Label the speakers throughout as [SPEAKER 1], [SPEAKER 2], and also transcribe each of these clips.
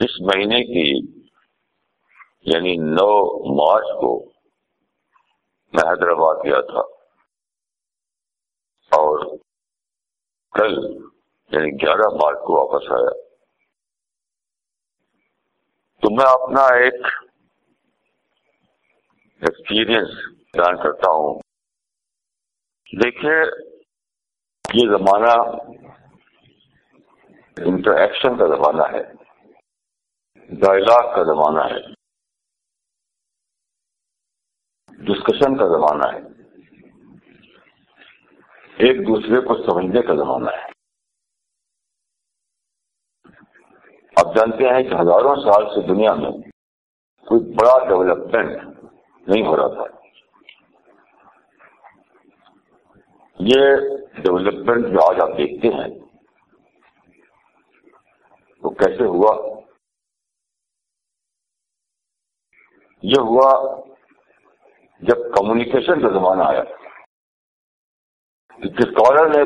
[SPEAKER 1] اس مہینے کی یعنی نو مارچ کو میں حیدرآباد گیا تھا۔ اور کل یعنی گیارہ مارچ کو واپس آیا۔ تو میں اپنا ایک ایکسپیرئنس بیان کرتا ہوں۔ دیکھیے یہ زمانہ انٹریکشن کا زمانہ ہے۔ ڈائلاگ کا زمانہ ہے۔ ڈسکشن کا زمانہ ہے۔ ایک دوسرے کو سمجھنے کا زمانہ ہے۔ آپ جانتے ہیں کہ ہزاروں سال سے دنیا میں کوئی بڑا ڈیولپمنٹ نہیں ہو رہا تھا۔ یہ ڈیولپمنٹ جو آج آپ دیکھتے ہیں، وہ کیسے ہوا؟ یہ ہوا جب کمیونیکیشن کا زمانہ آیا۔ اسکالر نے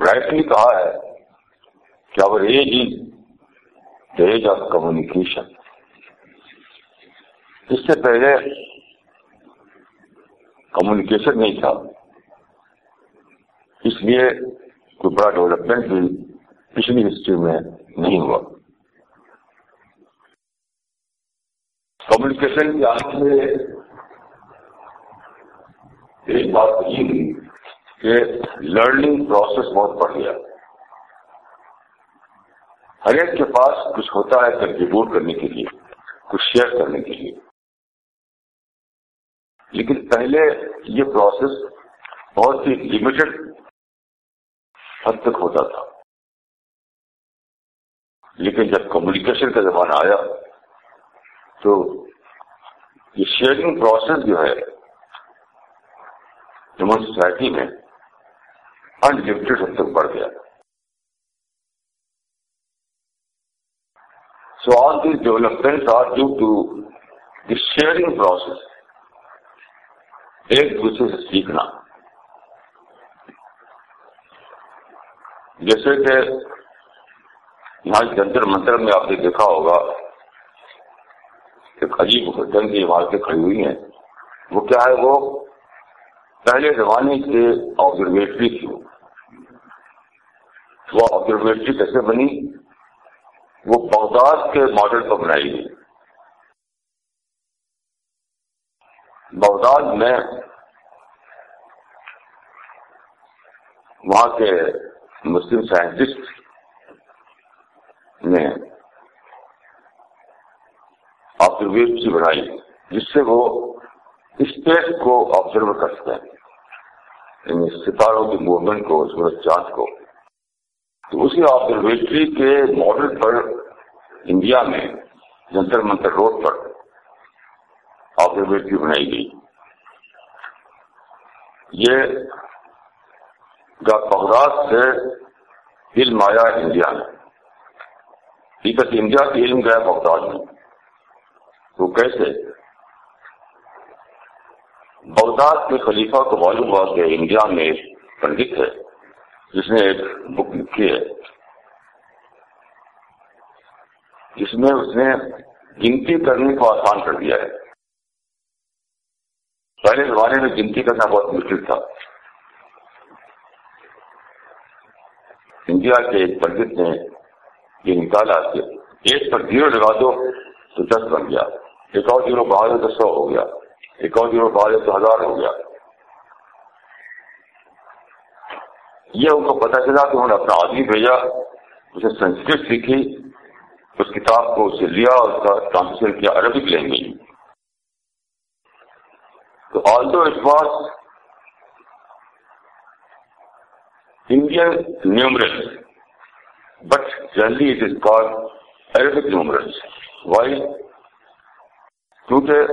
[SPEAKER 1] رائٹلی کہا ہے کہ اور age as age of communication اس سے پہلے کمیونیکیشن نہیں تھا۔ اس لیے کوئی بڑا ڈیولپمنٹ بھی پچھلی ہسٹری میں نہیں ہوا۔ کمیونیکیشن کے آنے میں ایک بات یہ ہوئی کہ لرننگ پروسیس بہت بڑھ گیا۔ ہر ایک کے پاس کچھ ہوتا ہے کنٹریبیوٹ کرنے کے لیے، کچھ شیئر کرنے کے لیے۔ لیکن پہلے یہ پروسیس بہت ہی لمیٹڈ حد تک ہوتا تھا۔ لیکن جب کمیونیکیشن کا زمانہ آیا تو یہ شیئرنگ پروسیس جو ہے ہیومن سوسائٹی میں انلمیٹڈ حد تک بڑھ گیا۔ So all these development are due to the sharing process ایک دوسرے سے سیکھنا۔ جیسے کہ یہاں جنتر منتر میں آپ نے دیکھا ہوگا۔ ایک عجیب جنگ کی عمارتیں کھڑی ہوئی ہیں۔ وہ کیا ہے وہ؟ پہلے زمانے کے آبزرویٹری تھی۔ وہ آبزرویٹری کیسے بنی؟ وہ بغداد کے ماڈل پر بنائی گئی۔ بغداد میں وہاں کے مسلم سائنٹسٹ نے آبزرویٹری بنائی، جس سے وہ اسپیس کو آبزرو کر سکتے ہیں یعنی ستاروں کی موومنٹ کو، سورج چاند کو۔ تو اسی آبزرویٹری کے ماڈل پر انڈیا میں جنتر منتر روڈ پر آبزرویٹری بنائی گئی۔ یہ بغداد سے علم آیا انڈیا میں ٹھیک انڈیا سے علم گیا بغداد میں۔ تو کیسے بغداد کے خلیفہ کو معلوم ہوا کہ انڈیا میں ایک پنڈت ہے، جس نے ایک بک لکھی ہے۔ جس میں اس نے گنتی کرنے کو آسان کر دیا ہے۔ پہلے زمانے میں گنتی کرنا بہت مشکل تھا۔ انڈیا کے ایک پنڈت نے یہ نکالا کہ ایک پر زیرو لگا دو تو دس بن گیا۔ ایک اور زیرو بڑھا تو سو ہو گیا۔ ایک اور زیرو بڑھا تو ہزار ہو گیا۔ یہ ان کو پتا چلا کہ انہوں نے اپنا آدمی بھیجا، اسے سنسکرت سیکھی، اس کتاب کو اسے لیا اور اس کا ٹرانسلیشن کیا عربک لینگویج۔ تو although it Indian numeral but generally it is call Arabic numeral why کیونکہ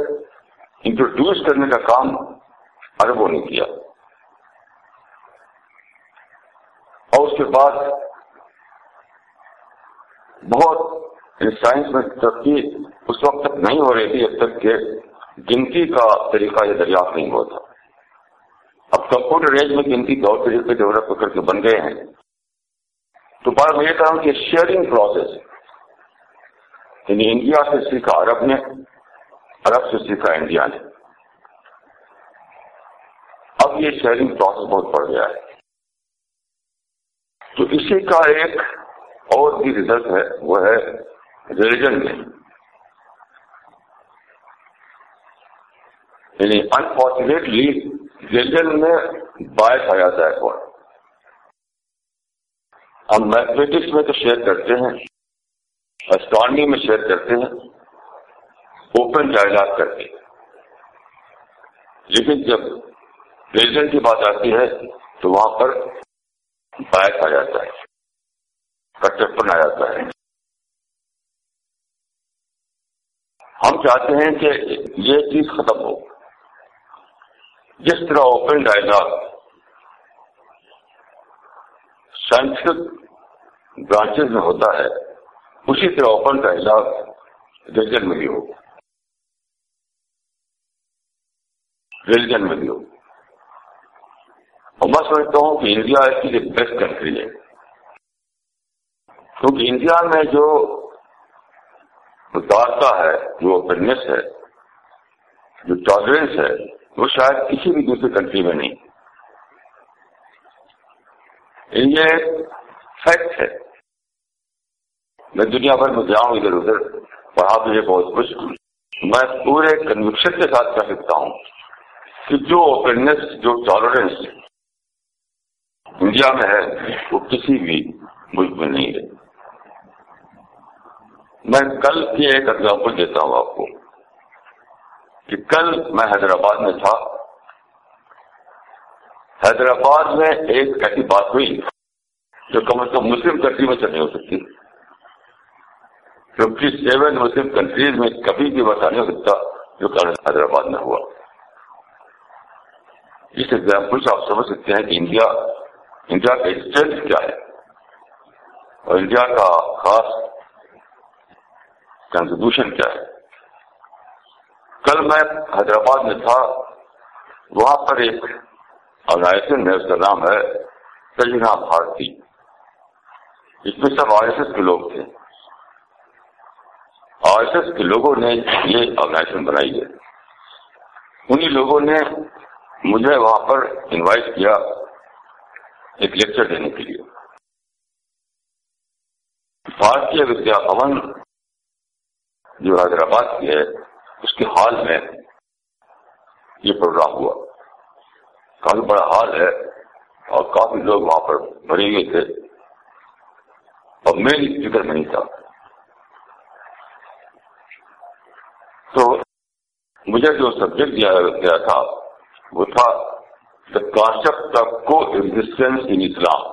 [SPEAKER 1] انٹروڈیوس کرنے کا کام عربوں نے کیا۔ اور اس کے بعد بہت سائنس میں ترقی اس وقت تک نہیں ہو رہی تھی جب تک کہ گنتی کا طریقہ یہ دریافت نہیں ہوا تھا۔ اب کمپیوٹر ایج میں گنتی طور طریقے ڈیولپ کر کے بن گئے ہیں۔ تو بات میں یہ کہا کہ شیئرنگ پروسیس یعنی انڈیا سے سیکھا عرب نے عرب سے سیکھا انڈیا نے۔ اب یہ شیئرنگ پروسیس بہت بڑھ گیا ہے۔ تو اسی کا ایک اور بھی رزلٹ ہے، وہ ہے ریلیجن میں۔ یعنی انفارچونیٹلی ریلیجن میں باعث آ جاتا ہے بہت ہم میتھمیٹکس میں تو شیئر کرتے ہیں اسٹرانمی میں شیئر کرتے ہیں۔ اوپن ڈائلاگ کرتے ہیں۔ لیکن جب ریلیجن کی بات آتی ہے تو وہاں پر باعث آ جاتا ہے۔ کٹپن آ جاتا ہے۔ ہم چاہتے ہیں کہ یہ چیز ختم ہو۔ جس طرح اوپن ڈائلاگ سائنٹفک برانچز میں ہوتا ہے، اسی طرح اوپن ڈائلاگ ریلیجن میں بھی ہو ریلیجن میں بھی ہو اور میں سمجھتا ہوں کہ انڈیا اس کی بیسٹ کنٹری ہے۔ کیونکہ انڈیا میں جو اتارتا ہے، جو اوپننیس ہے، جو ٹالرنس ہے، وہ شاید کسی بھی دوسری کنٹری میں نہیں۔ یہ فیکٹ ہے۔ میں دنیا بھر میں جاؤں ادھر ادھر پڑھا مجھے بہت کچھ میں پورے کنوکشن کے ساتھ کہہ سکتا ہوں۔ کہ جو اوپننیس جو ٹالرنس انڈیا میں ہے، وہ کسی بھی ملک میں نہیں ہے۔ میں کل کی ایک ایگزامپل دیتا ہوں آپ کو کہ کل میں حیدرآباد میں تھا۔ حیدرآباد میں ایک ایسی بات ہوئی جو کم از کم مسلم کنٹری میں سے نہیں ہو سکتی۔ ففٹی سیون مسلم کنٹریز میں کبھی بھی بتا نہیں ہو سکتا جو کل حیدرآباد میں ہوا۔ اس ایگزامپل سے آپ سمجھ سکتے ہیں کہ انڈیا انڈیا کا اسٹرینتھ کیا ہے۔ اور انڈیا کا خاص کنٹریبیوشن کیا ہے۔ کل میں حیدرآباد میں تھا، وہاں پر ایک آرگنائزیشن ہے اس کا نام ہے، سجنا بھارتی۔ اس میں سب آر ایس ایس کے لوگ تھے۔ آر ایس ایس کے لوگوں نے یہ آرگنائزیشن بنائی ہے۔ انہی لوگوں نے مجھے وہاں پر انوائٹ کیا ایک لیکچر دینے کے لیے۔ بھارتیہ ودیا بھون جو حیدرآباد کی ہے، اس کے حال میں یہ پروگرام ہوا۔ کافی بڑا حال ہے اور کافی لوگ وہاں پر بھرے ہوئے تھے۔ اور مین اسپیکر میں نہیں تھا۔ تو مجھے جو سبجیکٹ دیا گیا تھا وہ تھا دا کانسپٹ آف کو ایگزٹینس ان اسلام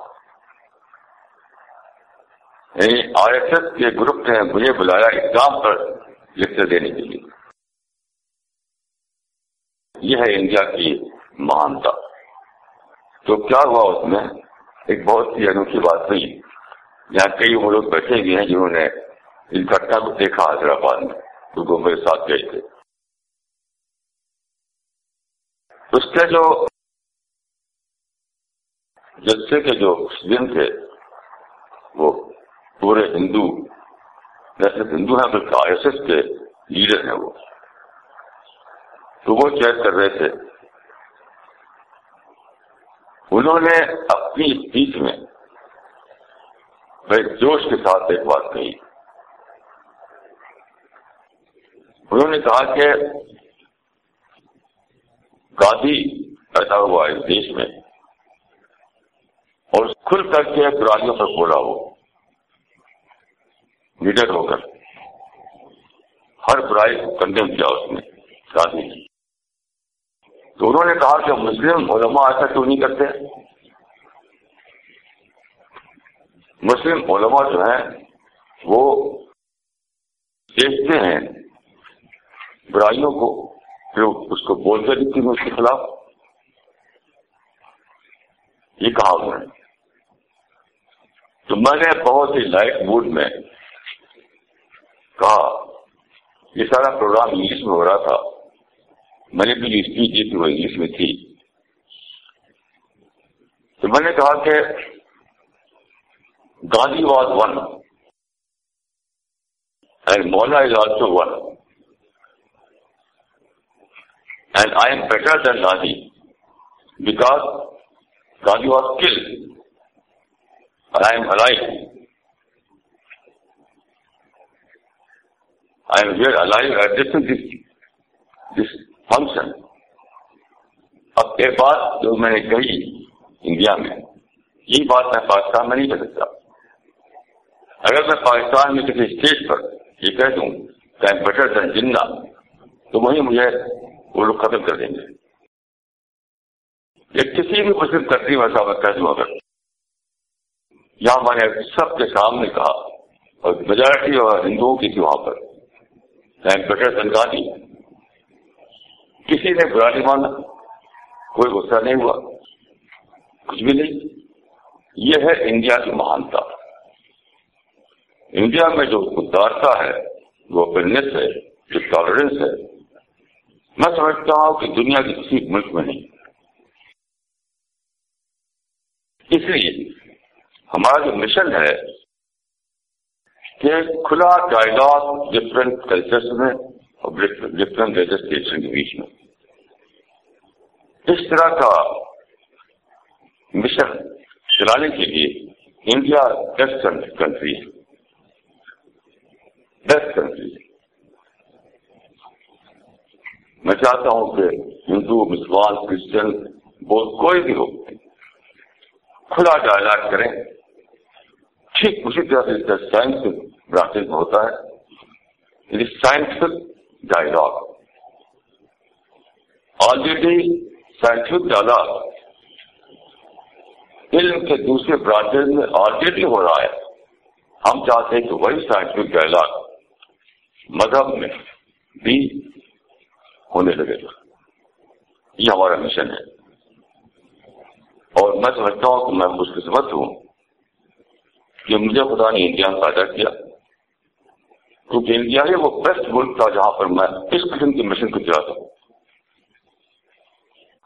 [SPEAKER 1] یعنی آر ایس ایس کے گروپ نے مجھے بلایا اسلام پر لیکچر دینے کے لیے۔ یہ ہے انڈیا کی مہانتا۔ تو کیا ہوا اس میں؟ ایک بہت ہی انوکھی بات ہوئی۔ یہاں کئی وہ لوگ بیٹھے ہوئے ہیں جنہوں نے ان گھٹنا کو دیکھا حیدرآباد میں۔ کیونکہ وہ میرے ساتھ گئے تھے۔ اس کے جو جلسے کے جو دن تھے، وہ پورے ہندو نہ صرف ہندو ہیں بلکہ آر ایس ایس کے لیڈر ہیں وہ۔ تو وہ چیک کر رہے تھے۔ انہوں نے اپنی اسپیچ میں بڑے جوش کے ساتھ ایک بات کہی۔ انہوں نے کہا کہ گاندھی پیدا ہوا اس دیش میں اور کھل کر کے برائیوں پر بولا وہ۔ لیڈر ہو کر۔ ہر برائی کو کنڈیم کیا اس نے گاندھی جی۔ تو انہوں نے کہا کہ مسلم علماء ایسا کیوں نہیں کرتے؟ مسلم علماء جو ہیں، وہ دیکھتے ہیں برائیوں کو پھر اس کو بولتے نہیں تھی اس کے خلاف۔ یہ کہا انہوں نے۔ تو میں نے بہت ہی لائٹ موڈ میں کہا، یہ سارا پروگرام انگلش میں ہو رہا تھا۔ میں نے بھی جو اسپیچ دی تھی وہ انگلش میں تھی۔ تو میں نے کہا کہ Gandhi was one And Mona is also one. And I am better than Gandhi because Gandhi was killed and I am alive. I am here alive at this, this, function. اب ایک بات جو میں نے کہی انڈیا میں یہ بات میں پاکستان میں نہیں کر سکتا اگر میں پاکستان میں کسی اسٹیج پر یہ کہہ دوں کہ بٹر دن جنہ تو وہی مجھے وہ لوگ ختم کر دیں گے۔ یہ کسی بھی مسلم کنٹری میں ایسا میں کہہ دوں اگر یہاں میں نے سب کے سامنے کہا، اور میجورٹی اور ہندوؤں کی تھی وہاں پر۔ بٹر دی۔ کسی نے برا نہیں مانا، کوئی غصہ نہیں ہوا، کچھ بھی نہیں۔ یہ ہے انڈیا کی مہانتا۔ انڈیا میں جو ادارتا ہے، وہ اوپنس ہے، جو ٹالرنس ہے میں سمجھتا ہوں کہ دنیا کے کسی ملک میں نہیں۔ اس لیے ہمارا جو مشن ہے کہ کھلا ڈائلگ ڈفرنٹ کلچرس میں اور ڈفرنٹ لیجسلیشن کے بیچ میں۔ اس طرح کا مشن چلانے کے لیے انڈیا بیسٹ کنٹری ہے۔ بیسٹ کنٹری ہے۔ میں چاہتا ہوں کہ ہندو، مسلمان، کرسچن بہت کوئی بھی ہو، کھلا ڈائلاگ کریں۔ ٹھیک، اسی طرح سے سائنس برانچز میں ہوتا ہے۔ سائنٹفک ڈائلاگ آلریڈی سائنٹفک ڈالا علم کے دوسرے برانچز میں آلریڈی ہو رہا ہے۔ ہم چاہتے ہیں کہ وہی سائنٹفک ڈائلاگ مذہب میں بھی ہونے لگے گا یہ ہمارا مشن ہے۔ اور میں سمجھتا ہوں کہ میں خوش قسمت ہوں۔ کہ مجھے خدا نے انڈیا میں پیدا کیا۔ کیونکہ انڈیا ہی وہ بیسٹ ملک تھا جہاں پر میں اس قسم کے مشن کو چلاتا ہوں۔